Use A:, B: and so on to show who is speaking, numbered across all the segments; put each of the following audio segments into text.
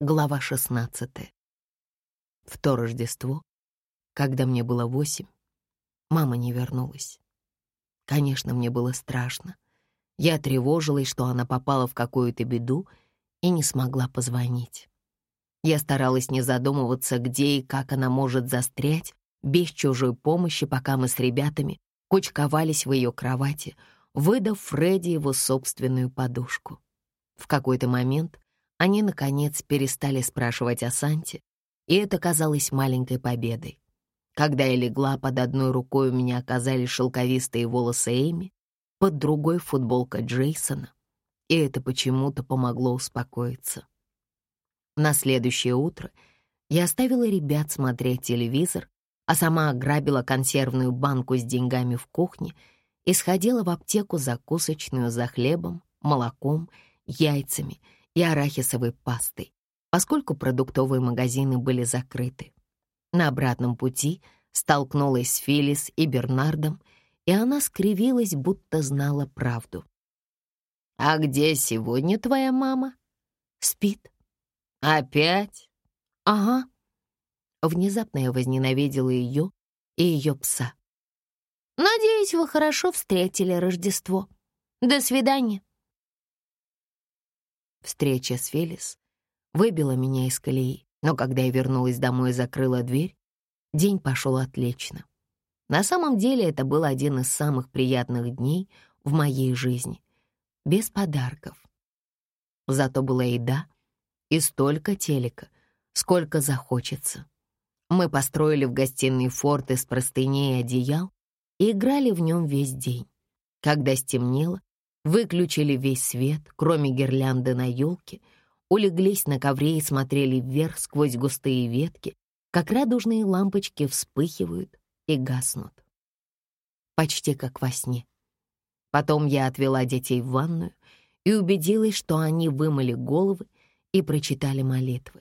A: Глава 16. В то Рождество, когда мне было восемь, мама не вернулась. Конечно, мне было страшно. Я тревожилась, что она попала в какую-то беду и не смогла позвонить. Я старалась не задумываться, где и как она может застрять без чужой помощи, пока мы с ребятами кучковались в ее кровати, выдав Фредди его собственную подушку. В какой-то момент они, наконец, перестали спрашивать о Санте, и это казалось маленькой победой. Когда я легла, под одной рукой у меня оказались шелковистые волосы Эми, под другой — футболка Джейсона, и это почему-то помогло успокоиться. На следующее утро я оставила ребят смотреть телевизор, а сама ограбила консервную банку с деньгами в кухне и сходила в аптеку закусочную за хлебом, молоком, яйцами — и арахисовой пастой, поскольку продуктовые магазины были закрыты. На обратном пути столкнулась с Филлис и Бернардом, и она скривилась, будто знала правду. «А где сегодня твоя мама?» «Спит». «Опять?» «Ага». Внезапно я возненавидела ее и ее пса. «Надеюсь, вы хорошо встретили Рождество. До свидания». Встреча с Фелис выбила меня из колеи, но когда я вернулась домой и закрыла дверь, день пошел отлично. На самом деле это был один из самых приятных дней в моей жизни. Без подарков. Зато была еда и столько телека, сколько захочется. Мы построили в гостиной форт из простыней и одеял и играли в нем весь день. Когда стемнело, Выключили весь свет, кроме гирлянды на елке, улеглись на ковре и смотрели вверх сквозь густые ветки, как радужные лампочки вспыхивают и гаснут. Почти как во сне. Потом я отвела детей в ванную и убедилась, что они вымыли головы и прочитали молитвы.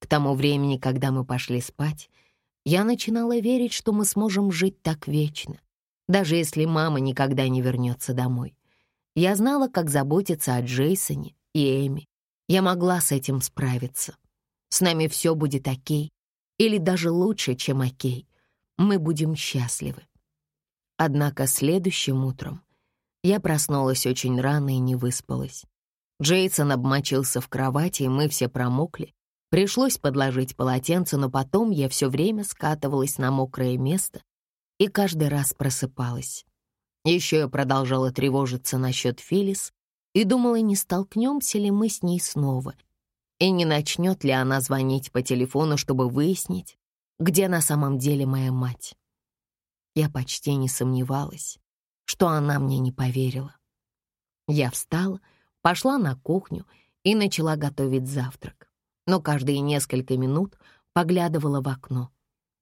A: К тому времени, когда мы пошли спать, я начинала верить, что мы сможем жить так вечно, даже если мама никогда не вернется домой. Я знала, как заботиться о Джейсоне и Эми. Я могла с этим справиться. С нами все будет окей, или даже лучше, чем окей. Мы будем счастливы. Однако следующим утром я проснулась очень рано и не выспалась. Джейсон обмочился в кровати, и мы все промокли. Пришлось подложить полотенце, но потом я все время скатывалась на мокрое место и каждый раз просыпалась. Еще я продолжала тревожиться насчет Филис и думала, не столкнемся ли мы с ней снова, и не начнет ли она звонить по телефону, чтобы выяснить, где на самом деле моя мать. Я почти не сомневалась, что она мне не поверила. Я встала, пошла на кухню и начала готовить завтрак, но каждые несколько минут поглядывала в окно.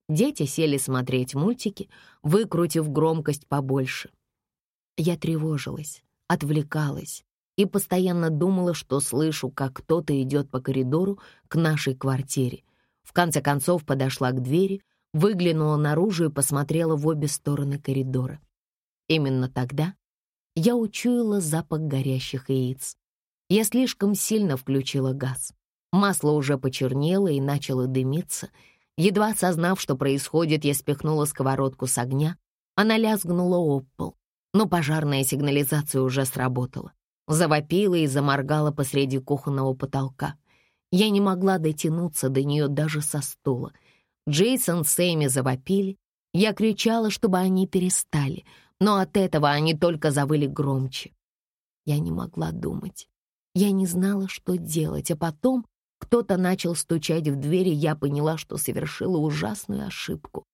A: Дети сели смотреть мультики, выкрутив громкость побольше — я тревожилась, отвлекалась и постоянно думала, что слышу, как кто-то идет по коридору к нашей квартире. В конце концов подошла к двери, выглянула наружу и посмотрела в обе стороны коридора. Именно тогда я учуяла запах горящих яиц. Я слишком сильно включила газ. Масло уже почернело и начало дымиться. Едва осознав, что происходит, я спихнула сковородку с огня. Она лязгнула об пол но пожарная сигнализация уже сработала. Завопила и заморгала посреди кухонного потолка. Я не могла дотянуться до нее даже со стула. Джейсон с Эми завопили. Я кричала, чтобы они перестали, но от этого они только завыли громче. Я не могла думать. Я не знала, что делать, а потом кто-то начал стучать в дверь, и я поняла, что совершила ужасную ошибку.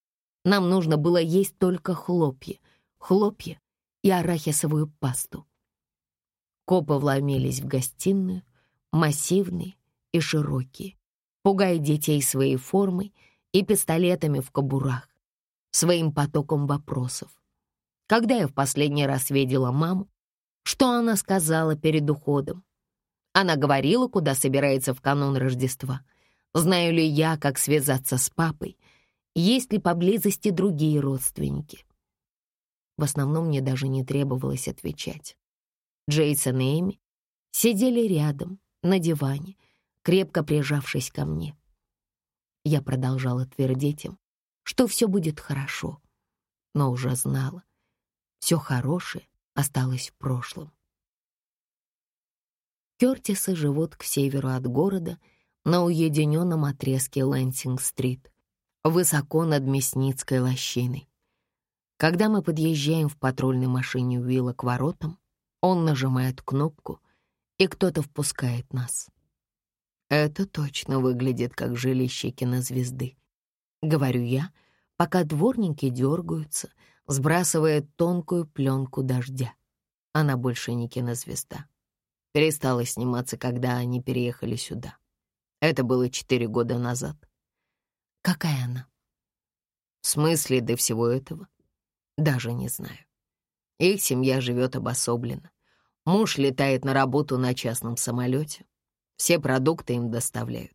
A: Нам нужно было есть только хлопья. Хлопья и арахисовую пасту. Копы вломились в гостиную, массивные и широкие, пугая детей своей формой и пистолетами в кобурах, своим потоком вопросов. Когда я в последний раз видела маму, что она сказала перед уходом? Она говорила, куда собирается в канун Рождества. Знаю ли я, как связаться с папой? Есть ли поблизости другие родственники? В основном мне даже не требовалось отвечать. Джейсон и Эми сидели рядом, на диване, крепко прижавшись ко мне. Я продолжала твердить им, что все будет хорошо, но уже знала, все хорошее осталось в прошлом. Кертисы живут к северу от города на уединенном отрезке Лэнсинг-стрит, высоко над Мясницкой лощиной. Когда мы подъезжаем в патрульной машине Уилла к воротам, он нажимает кнопку, и кто-то впускает нас. Это точно выглядит как жилище кинозвезды. Говорю я, пока дворники дергаются, сбрасывая тонкую пленку дождя. Она больше не кинозвезда. Перестала сниматься, когда они переехали сюда. Это было четыре года назад. Какая она? В смысле до всего этого? Даже не знаю. Их семья живет обособленно. Муж летает на работу на частном самолете. Все продукты им доставляют.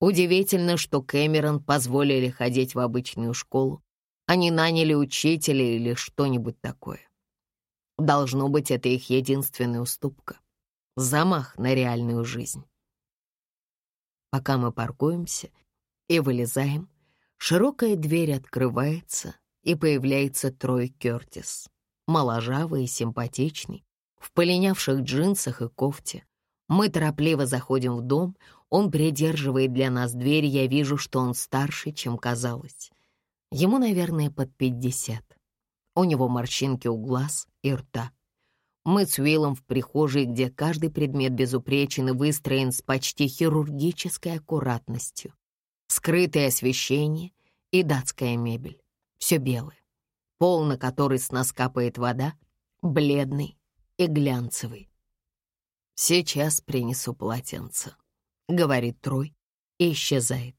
A: Удивительно, что Кэмерон позволили ходить в обычную школу. Они наняли учителя или что-нибудь такое. Должно быть, это их единственная уступка. Замах на реальную жизнь. Пока мы паркуемся и вылезаем, широкая дверь открывается, и появляется Трой Кёртис моложавый и симпатичный, в полинявших джинсах и кофте. Мы торопливо заходим в дом, он придерживает для нас дверь, я вижу, что он старше, чем казалось. Ему, наверное, под пятьдесят. У него морщинки у глаз и рта. Мы с Уиллом в прихожей, где каждый предмет безупречен и выстроен с почти хирургической аккуратностью. Скрытое освещение и датская мебель. Все белое пол, на который с нас капает вода, бледный и глянцевый. «Сейчас принесу полотенце», — говорит Трой и исчезает.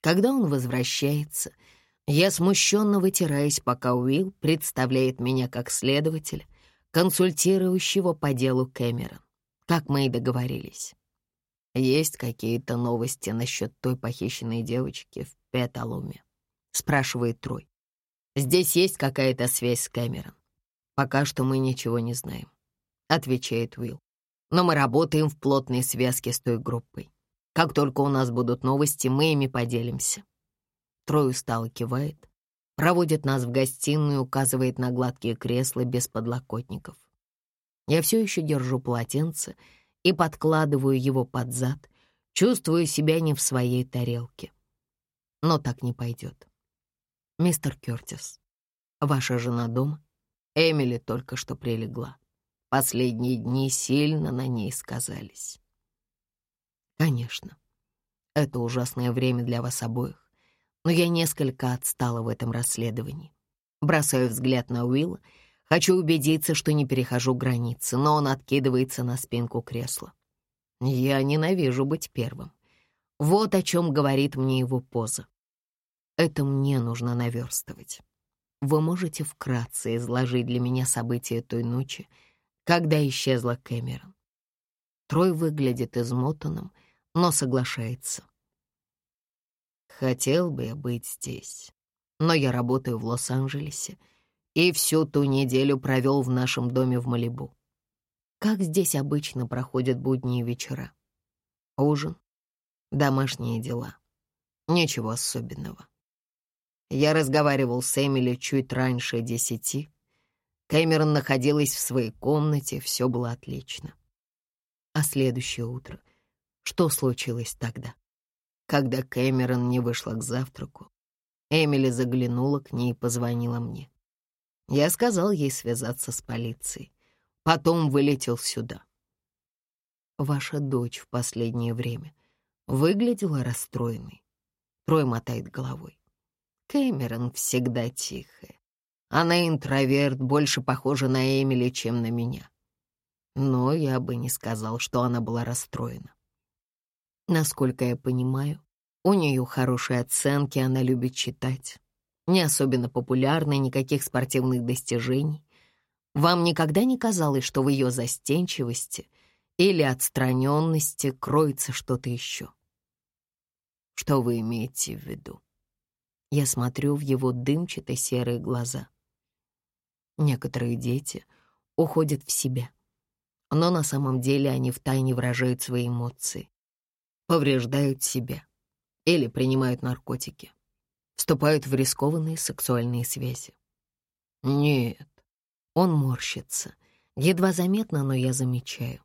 A: Когда он возвращается, я смущенно вытираюсь, пока Уилл представляет меня как следователя, консультирующего по делу Кэмерон, как мы и договорились. «Есть какие-то новости насчет той похищенной девочки в Петалуме?» — спрашивает Трой. Здесь есть какая-то связь с Кэмерон. Пока что мы ничего не знаем, отвечает Уилл. Но мы работаем в плотной связке с той группой. Как только у нас будут новости, мы ими поделимся. Трой устало кивает, проводит нас в гостиную, указывает на гладкие кресла без подлокотников. Я все еще держу полотенце и подкладываю его под зад, чувствую себя не в своей тарелке. Но так не пойдет. «Мистер Кёртис, ваша жена дома?» Эмили только что прилегла. Последние дни сильно на ней сказались. «Конечно, это ужасное время для вас обоих, но я несколько отстала в этом расследовании. Бросаю взгляд на Уилла, хочу убедиться, что не перехожу границы, но он откидывается на спинку кресла. Я ненавижу быть первым. Вот о чем говорит мне его поза. Это мне нужно наверстывать. Вы можете вкратце изложить для меня события той ночи, когда исчезла Кэмерон. Трой выглядит измотанным, но соглашается. Хотел бы я быть здесь, но я работаю в Лос-Анджелесе и всю ту неделю провел в нашем доме в Малибу. Как здесь обычно проходят будние вечера? Ужин, домашние дела. Ничего особенного. Я разговаривал с Эмили чуть раньше десяти. Кэмерон находилась в своей комнате, все было отлично. А следующее утро? Что случилось тогда? Когда Кэмерон не вышла к завтраку, Эмили заглянула к ней и позвонила мне. Я сказал ей связаться с полицией. Потом вылетел сюда. Ваша дочь в последнее время выглядела расстроенной. Трой мотает головой. Кэмерон всегда тихая. Она интроверт, больше похожа на Эмили, чем на меня. Но я бы не сказал, что она была расстроена. Насколько я понимаю, у нее хорошие оценки, она любит читать. Не особенно популярна, никаких спортивных достижений. Вам никогда не казалось, что в ее застенчивости или отстраненности кроется что-то еще? Что вы имеете в виду? Я смотрю в его дымчатые серые глаза. Некоторые дети уходят в себя, но на самом деле они втайне выражают свои эмоции. повреждают себя или принимают наркотики, вступают в рискованные сексуальные связи. Нет, он морщится. Едва заметно, но я замечаю.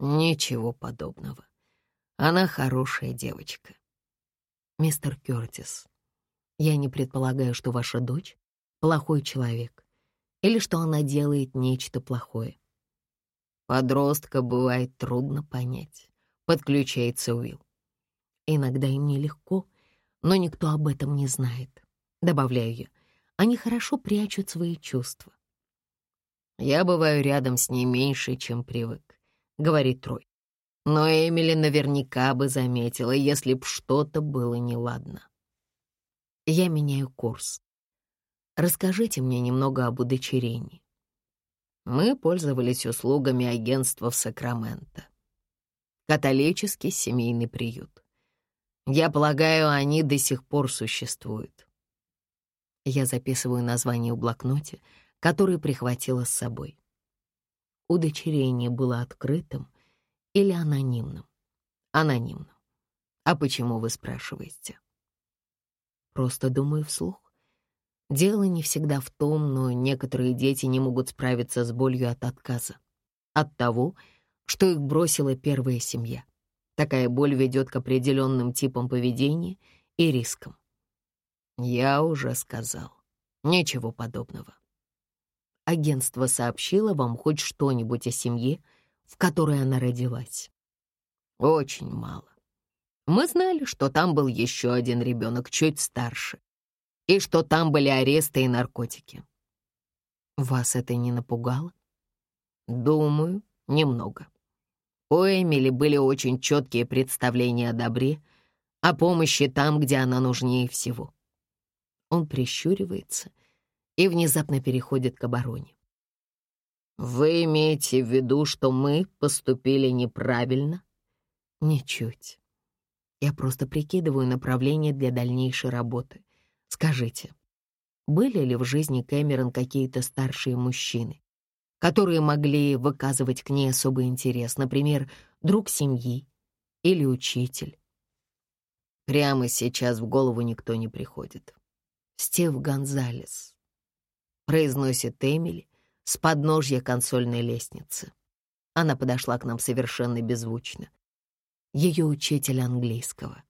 A: Ничего подобного. Она хорошая девочка. Мистер Кёртис, я не предполагаю, что ваша дочь — плохой человек или что она делает нечто плохое. Подростка бывает трудно понять, подключается Уилл. Иногда им нелегко, но никто об этом не знает. Добавляю я, они хорошо прячут свои чувства. «Я бываю рядом с ней меньше, чем привык», — говорит Трой. Но Эмили наверняка бы заметила, если б что-то было неладно. Я меняю курс. Расскажите мне немного об удочерении. Мы пользовались услугами агентства в Сакраменто. Католический семейный приют. Я полагаю, они до сих пор существуют. Я записываю название в блокноте, который прихватила с собой. Удочерение было открытым или анонимным? Анонимным. А почему вы спрашиваете? Просто думаю вслух. Дело не всегда в том, но некоторые дети не могут справиться с болью от отказа. От того, что их бросила первая семья. Такая боль ведет к определенным типам поведения и рискам. Я уже сказал. Ничего подобного. Агентство сообщило вам хоть что-нибудь о семье, в которой она родилась? Очень мало. Мы знали, что там был еще один ребенок чуть старше, и что там были аресты и наркотики. Вас это не напугало? Думаю, немного. У Эмили были очень четкие представления о добре, о помощи там, где она нужнее всего. Он прищуривается и внезапно переходит к обороне. «Вы имеете в виду, что мы поступили неправильно?» «Ничуть. Я просто прикидываю направление для дальнейшей работы. Скажите, были ли в жизни Кэмерон какие-то старшие мужчины, которые могли выказывать к ней особый интерес, например, друг семьи или учитель?» Прямо сейчас в голову никто не приходит. «Стив Гонзалес», — произносит Эмили, с подножья консольной лестницы. Она подошла к нам совершенно беззвучно. Ее учитель английского.